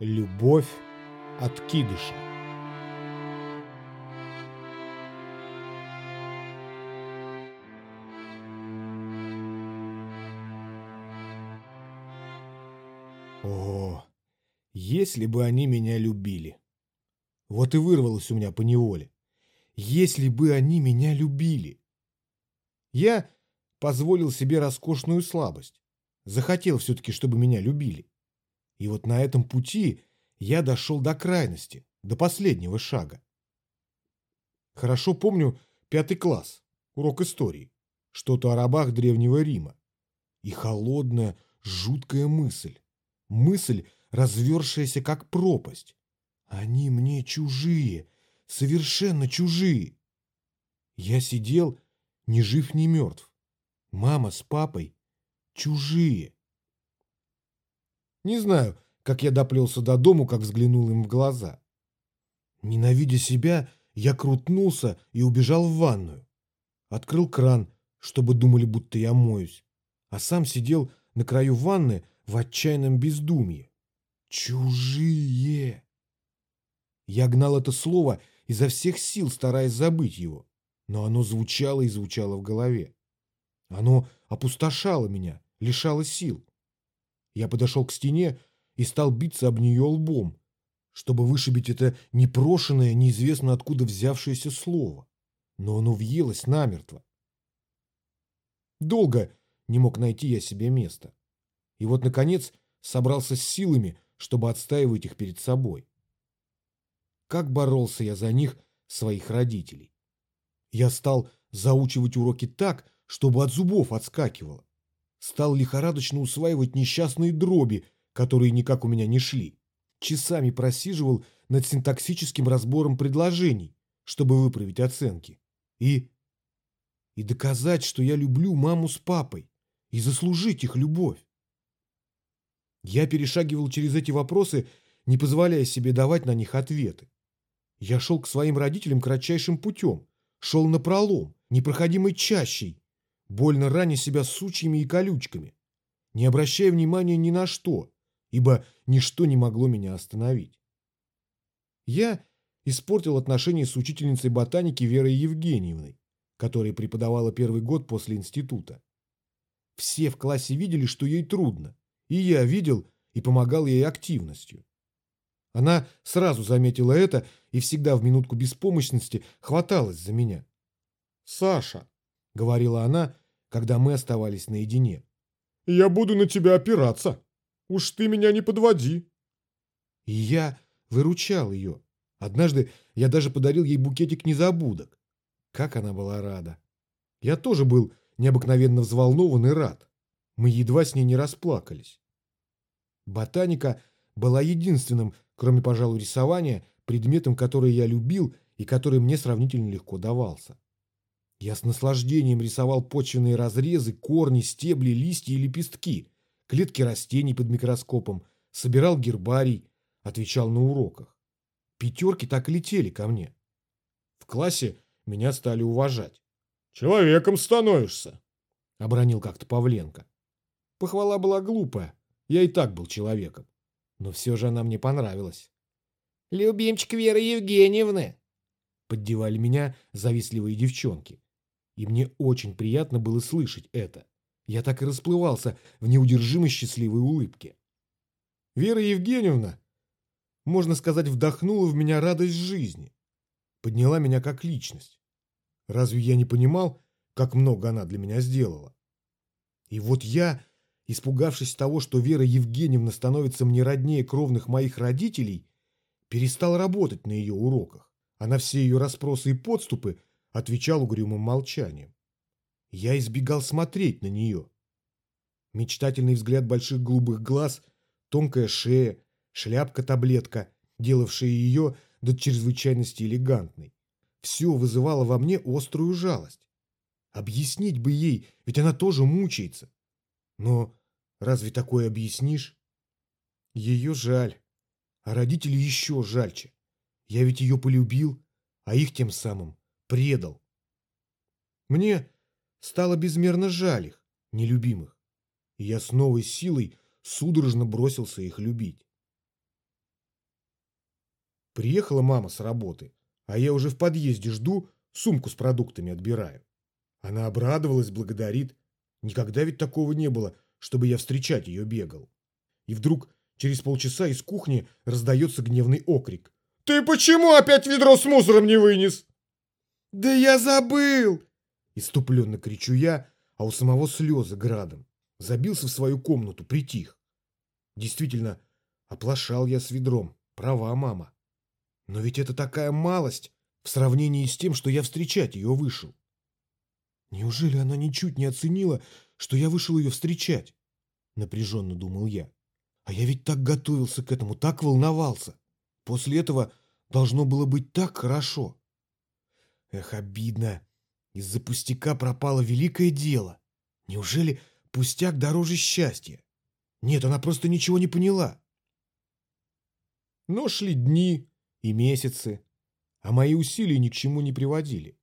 Любовь откидыша. О, если бы они меня любили. Вот и вырвалось у меня по неволе. Если бы они меня любили. Я позволил себе роскошную слабость. Захотел все-таки, чтобы меня любили. И вот на этом пути я дошел до крайности, до последнего шага. Хорошо помню пятый класс, урок истории, что-то о рабах Древнего Рима. И холодная, жуткая мысль. Мысль, развершаяся как пропасть. Они мне чужие, совершенно чужие. Я сидел, ни жив, ни мертв. Мама с папой чужие. Не знаю, как я доплелся до дому, как взглянул им в глаза. Ненавидя себя, я крутнулся и убежал в ванную. Открыл кран, чтобы думали, будто я моюсь. А сам сидел на краю ванны в отчаянном бездумье. Чужие! Я гнал это слово изо всех сил, стараясь забыть его. Но оно звучало и звучало в голове. Оно опустошало меня, лишало сил. Я подошел к стене и стал биться об нее лбом, чтобы вышибить это непрошенное, неизвестно откуда взявшееся слово. Но оно въелось намертво. Долго не мог найти я себе места. И вот, наконец, собрался с силами, чтобы отстаивать их перед собой. Как боролся я за них, своих родителей. Я стал заучивать уроки так, чтобы от зубов отскакивало стал лихорадочно усваивать несчастные дроби, которые никак у меня не шли. Часами просиживал над синтаксическим разбором предложений, чтобы выправить оценки. И... и доказать, что я люблю маму с папой, и заслужить их любовь. Я перешагивал через эти вопросы, не позволяя себе давать на них ответы. Я шел к своим родителям кратчайшим путем, шел напролом, непроходимой чащей, больно раня себя сучьями и колючками, не обращая внимания ни на что, ибо ничто не могло меня остановить. Я испортил отношения с учительницей ботаники Верой Евгеньевной, которая преподавала первый год после института. Все в классе видели, что ей трудно, и я видел и помогал ей активностью. Она сразу заметила это и всегда в минутку беспомощности хваталась за меня. «Саша», — говорила она, когда мы оставались наедине. «Я буду на тебя опираться. Уж ты меня не подводи». И я выручал ее. Однажды я даже подарил ей букетик незабудок. Как она была рада. Я тоже был необыкновенно взволнован и рад. Мы едва с ней не расплакались. Ботаника была единственным, кроме, пожалуй, рисования, предметом, который я любил и который мне сравнительно легко давался. Я с наслаждением рисовал почвенные разрезы, корни, стебли, листья и лепестки, клетки растений под микроскопом, собирал гербарий, отвечал на уроках. Пятерки так и летели ко мне. В классе меня стали уважать. «Человеком становишься», — обронил как-то Павленко. Похвала была глупая, я и так был человеком. Но все же она мне понравилась. «Любимчик Веры Евгеньевны!» Поддевали меня завистливые девчонки. И мне очень приятно было слышать это. Я так и расплывался в неудержимо счастливой улыбке. Вера Евгеньевна, можно сказать, вдохнула в меня радость жизни. Подняла меня как личность. Разве я не понимал, как много она для меня сделала? И вот я, испугавшись того, что Вера Евгеньевна становится мне роднее кровных моих родителей, перестал работать на ее уроках, а на все ее расспросы и подступы отвечал угрюмым молчанием. Я избегал смотреть на нее. Мечтательный взгляд больших голубых глаз, тонкая шея, шляпка-таблетка, делавшая ее до чрезвычайности элегантной. Все вызывало во мне острую жалость. Объяснить бы ей, ведь она тоже мучается. Но разве такое объяснишь? Ее жаль, а родителей еще жальче. Я ведь ее полюбил, а их тем самым предал. Мне стало безмерно жаль их, нелюбимых, и я с новой силой судорожно бросился их любить. Приехала мама с работы, а я уже в подъезде жду, сумку с продуктами отбираю. Она обрадовалась, благодарит. Никогда ведь такого не было, чтобы я встречать ее бегал. И вдруг через полчаса из кухни раздается гневный окрик. «Ты почему опять ведро с мусором не вынес?» «Да я забыл!» Иступленно кричу я, а у самого слезы градом. Забился в свою комнату, притих. Действительно, оплошал я с ведром. Права мама. Но ведь это такая малость в сравнении с тем, что я встречать ее вышел. Неужели она ничуть не оценила, что я вышел ее встречать? Напряженно думал я. А я ведь так готовился к этому, так волновался. После этого должно было быть так хорошо. Эх, обидно. Из-за пустяка пропало великое дело. Неужели пустяк дороже счастья? Нет, она просто ничего не поняла. Но шли дни и месяцы, а мои усилия ни к чему не приводили.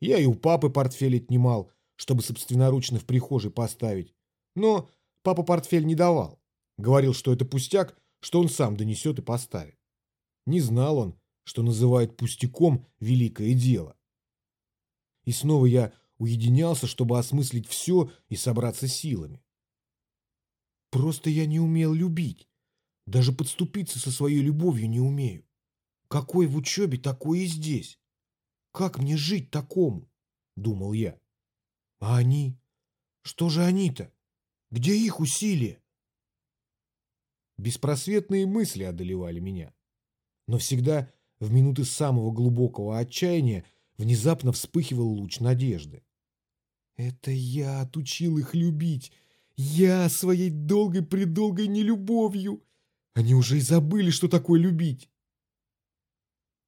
Я и у папы портфель отнимал, чтобы собственноручно в прихожей поставить. Но папа портфель не давал. Говорил, что это пустяк, что он сам донесет и поставит. Не знал он, что называет пустяком великое дело. И снова я уединялся, чтобы осмыслить все и собраться силами. Просто я не умел любить. Даже подступиться со своей любовью не умею. Какой в учебе, такой и здесь. Как мне жить такому? Думал я. А они? Что же они-то? Где их усилия? Беспросветные мысли одолевали меня. Но всегда в минуты самого глубокого отчаяния внезапно вспыхивал луч надежды. Это я отучил их любить. Я своей долгой-предолгой нелюбовью. Они уже и забыли, что такое любить.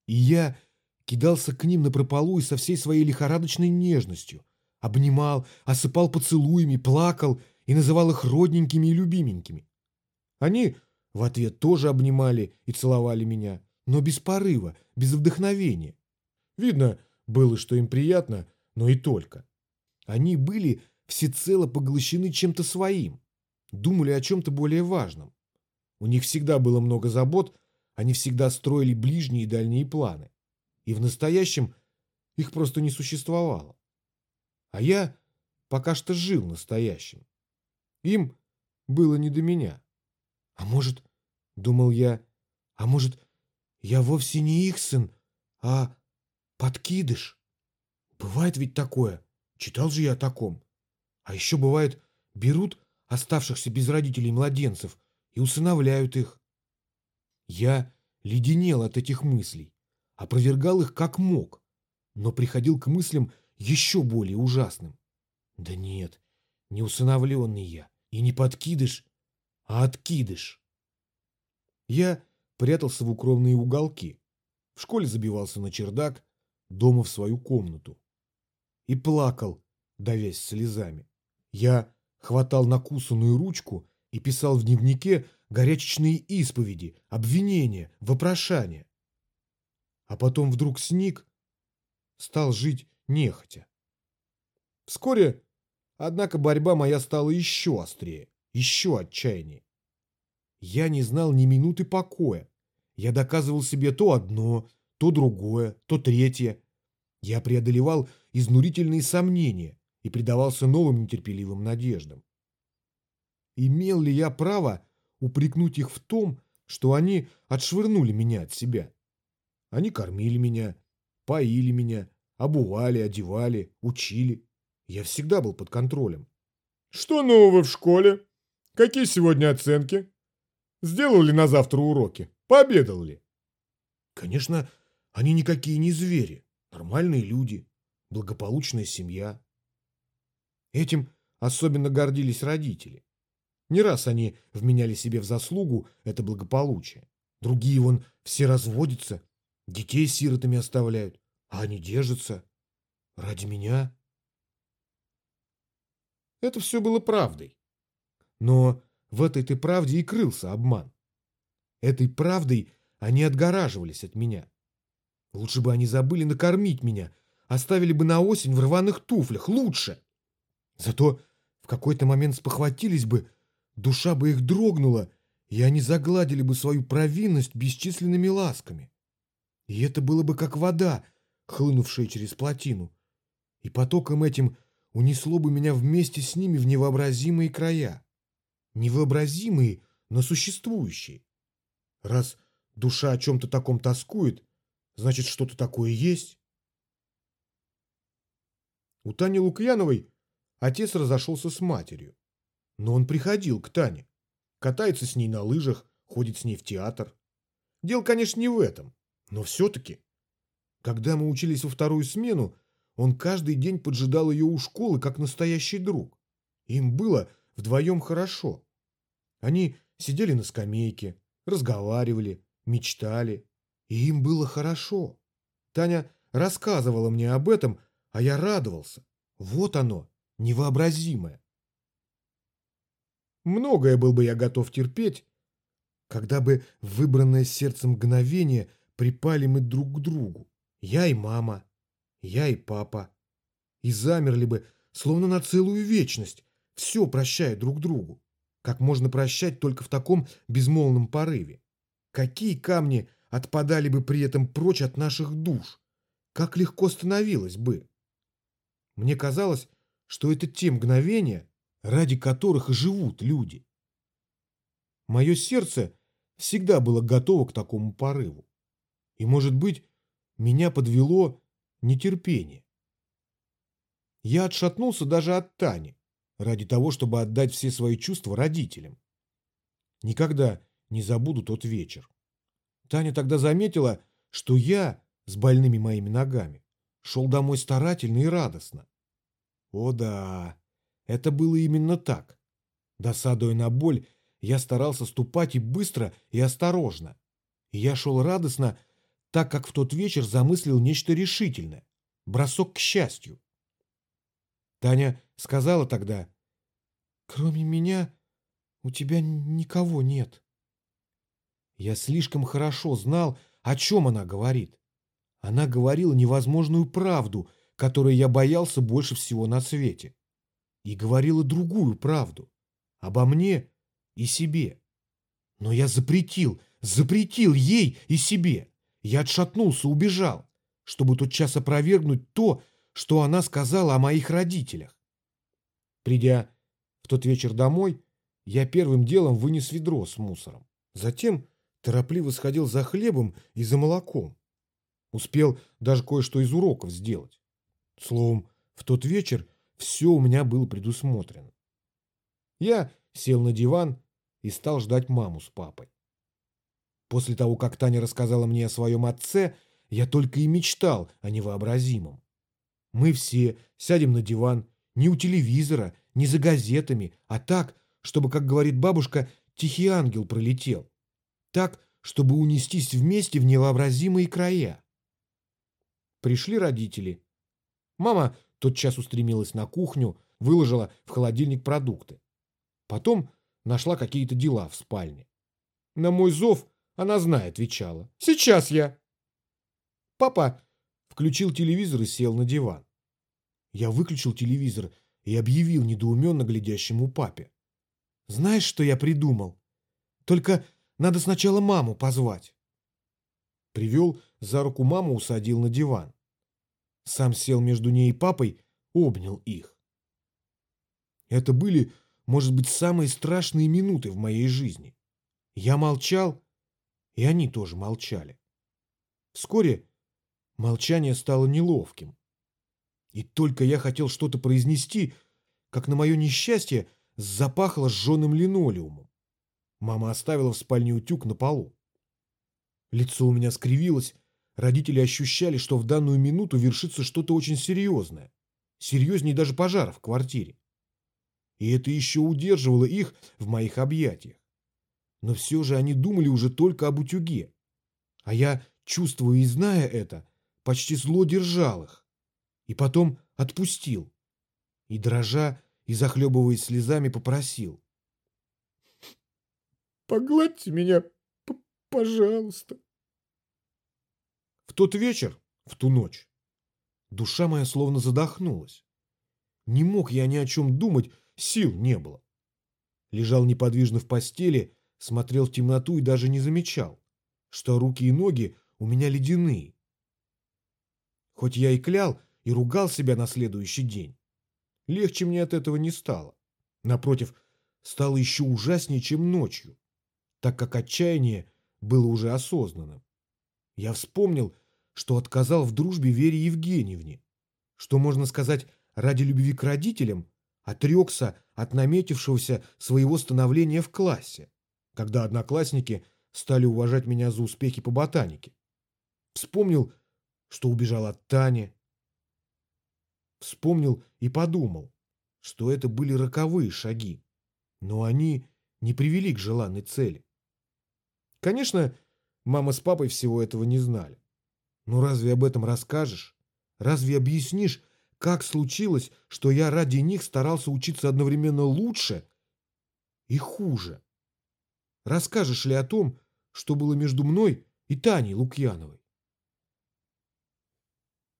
И я кидался к ним на прополу и со всей своей лихорадочной нежностью. Обнимал, осыпал поцелуями, плакал и называл их родненькими и любименькими. Они в ответ тоже обнимали и целовали меня, но без порыва, без вдохновения. Видно было, что им приятно, но и только. Они были всецело поглощены чем-то своим, думали о чем-то более важном. У них всегда было много забот, они всегда строили ближние и дальние планы. И в настоящем их просто не существовало. А я пока что жил настоящим. Им было не до меня. А может, думал я, а может, я вовсе не их сын, а подкидыш? Бывает ведь такое. Читал же я о таком. А еще бывает, берут оставшихся без родителей младенцев и усыновляют их. Я леденел от этих мыслей, опровергал их как мог, но приходил к мыслям еще более ужасным. Да нет, не усыновленный я, и не подкидыш, а откидыш. Я прятался в укромные уголки, в школе забивался на чердак, дома в свою комнату. И плакал, давясь слезами. Я хватал накусанную ручку и писал в дневнике горячечные исповеди, обвинения, вопрошания. А потом вдруг сник, стал жить нехотя. Вскоре, однако, борьба моя стала еще острее, еще отчаяннее. Я не знал ни минуты покоя. Я доказывал себе то одно, то другое, то третье. Я преодолевал изнурительные сомнения и предавался новым нетерпеливым надеждам. Имел ли я право упрекнуть их в том, что они отшвырнули меня от себя? Они кормили меня, поили меня, обували, одевали, учили. Я всегда был под контролем. «Что нового в школе? Какие сегодня оценки? Сделал ли на завтра уроки? Пообедал ли?» Конечно, они никакие не звери, нормальные люди, благополучная семья. Этим особенно гордились родители. Не раз они вменяли себе в заслугу это благополучие. Другие вон все разводятся, детей сиротами оставляют, а они держатся. Ради меня. Это все было правдой. Но в этой-то правде и крылся обман. Этой правдой они отгораживались от меня. Лучше бы они забыли накормить меня, оставили бы на осень в рваных туфлях, лучше. Зато в какой-то момент спохватились бы, душа бы их дрогнула, и они загладили бы свою провинность бесчисленными ласками. И это было бы как вода, хлынувшая через плотину. И потоком этим унесло бы меня вместе с ними в невообразимые края. Невообразимые, но существующие. Раз душа о чем-то таком тоскует, значит, что-то такое есть. У Тани Лукьяновой отец разошелся с матерью. Но он приходил к Тане, катается с ней на лыжах, ходит с ней в театр. Дело, конечно, не в этом, но все-таки. Когда мы учились во вторую смену, он каждый день поджидал ее у школы, как настоящий друг. Им было вдвоем хорошо. Они сидели на скамейке, разговаривали, мечтали, и им было хорошо. Таня рассказывала мне об этом, а я радовался. Вот оно, невообразимое. Многое был бы я готов терпеть, когда бы в выбранное сердцем мгновение припали мы друг к другу. Я и мама, я и папа. И замерли бы, словно на целую вечность, все прощая друг другу. Как можно прощать только в таком безмолвном порыве? Какие камни отпадали бы при этом прочь от наших душ? Как легко становилось бы? Мне казалось, что это те мгновения, ради которых и живут люди. Мое сердце всегда было готово к такому порыву. И, может быть, меня подвело нетерпение. Я отшатнулся даже от Тани, ради того, чтобы отдать все свои чувства родителям. Никогда не забуду тот вечер. Таня тогда заметила, что я с больными моими ногами шел домой старательно и радостно. О да, это было именно так. Досадуя на боль, я старался ступать и быстро, и осторожно. И я шел радостно, так как в тот вечер замыслил нечто решительное. Бросок к счастью. Таня сказала тогда, «Кроме меня у тебя никого нет». Я слишком хорошо знал, о чем она говорит. Она говорила невозможную правду, которой я боялся больше всего на свете. И говорила другую правду. Обо мне и себе. Но я запретил, запретил ей и себе. Я отшатнулся, убежал, чтобы тот час опровергнуть то, что она сказала о моих родителях. Придя в тот вечер домой, я первым делом вынес ведро с мусором. Затем торопливо сходил за хлебом и за молоком. Успел даже кое-что из уроков сделать. Словом, в тот вечер все у меня было предусмотрено. Я сел на диван и стал ждать маму с папой. После того, как Таня рассказала мне о своем отце, я только и мечтал о невообразимом. Мы все сядем на диван не у телевизора, не за газетами, а так, чтобы, как говорит бабушка, тихий ангел пролетел. Так, чтобы унестись вместе в невообразимые края. Пришли родители. Мама тотчас устремилась на кухню, выложила в холодильник продукты. Потом нашла какие-то дела в спальне. На мой зов она знает, отвечала. «Сейчас я!» Папа включил телевизор и сел на диван. Я выключил телевизор и объявил недоуменно глядящему папе. «Знаешь, что я придумал? Только надо сначала маму позвать». Привел за руку маму, усадил на диван. Сам сел между ней и папой, обнял их. Это были, может быть, самые страшные минуты в моей жизни. Я молчал, и они тоже молчали. Вскоре молчание стало неловким. И только я хотел что-то произнести, как на мое несчастье запахло сжженным линолеумом. Мама оставила в спальне утюг на полу. Лицо у меня скривилось, родители ощущали, что в данную минуту вершится что-то очень серьезное. Серьезнее даже пожара в квартире. И это еще удерживало их в моих объятиях. Но все же они думали уже только об утюге. А я, чувствуя и зная это, почти зло держал их. И потом отпустил. И дрожа, и захлебываясь слезами, попросил. «Погладьте меня, пожалуйста». В тот вечер, в ту ночь, душа моя словно задохнулась. Не мог я ни о чем думать, сил не было. Лежал неподвижно в постели, смотрел в темноту и даже не замечал, что руки и ноги у меня ледяные. Хоть я и клял, и ругал себя на следующий день. Легче мне от этого не стало. Напротив, стало еще ужаснее, чем ночью, так как отчаяние было уже осознанным. Я вспомнил, что отказал в дружбе Вере Евгеньевне, что, можно сказать, ради любви к родителям отрекся от наметившегося своего становления в классе, когда одноклассники стали уважать меня за успехи по ботанике. Вспомнил, что убежал от Тани. Вспомнил и подумал, что это были роковые шаги, но они не привели к желанной цели. Конечно, мама с папой всего этого не знали. Но разве об этом расскажешь? Разве объяснишь, как случилось, что я ради них старался учиться одновременно лучше и хуже? Расскажешь ли о том, что было между мной и Таней Лукьяновой?